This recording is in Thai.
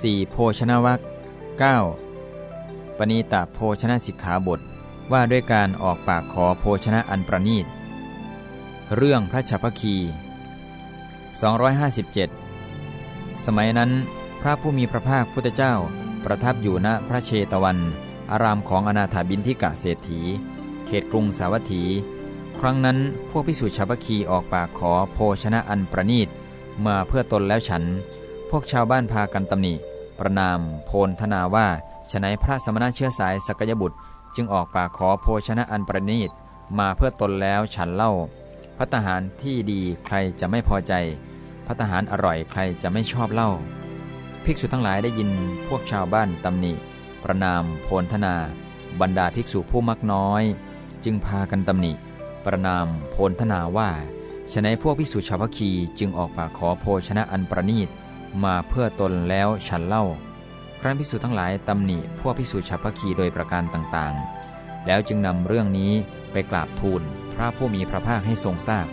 4. โภชนวัค 9. ปณีตโภชนะสิกขาบท ว่าด้วยการออกปากขอโภชนะอันประณีต เรื่องพระฉัพพคี 257 สมัยนั้นพระผู้มีพระภาคพุทธเจ้า ประทับอยู่ณพระเชตวัน อารามของอนาถาบินทิกะเศรษฐี เขตกรุงสาวัตถี ครั้งนั้นพวกพิสุฉัพพคีออกปากขอโภชนะอันประณีตมาเพื่อตนแล้วฉัน พวกชาวบ้านพากันตำหนิ ประนาม โพลธนาว่าฉนัยพระสมณะเชื้อสายสกยบุตร จึงออกปากขอโภชนะอันประณีต มาเพื่อตนแล้วฉันเล่า พัตหารที่ดีใครจะไม่พอใจ พัตหารอร่อยใครจะไม่ชอบเล่า ภิกษุทั้งหลายได้ยินพวกชาวบ้านตำหนิ ประนาม โพลธนา บรรดาภิกษุผู้มักน้อย จึงพากันตำหนิ ประนาม โพลธนาว่าฉนัยพวกภิกษุชาวพคีจึงออกปากขอโภชนะอันประณีต มาเพื่อตนแล้วฉันเล่า ครั้นพิสูตทั้งหลายตำหนิพวกภิกษุชาวพคีโดยประการต่างๆ แล้วจึงนำเรื่องนี้ไปกราบทูลพระผู้มีพระภาคให้ทรงทราบ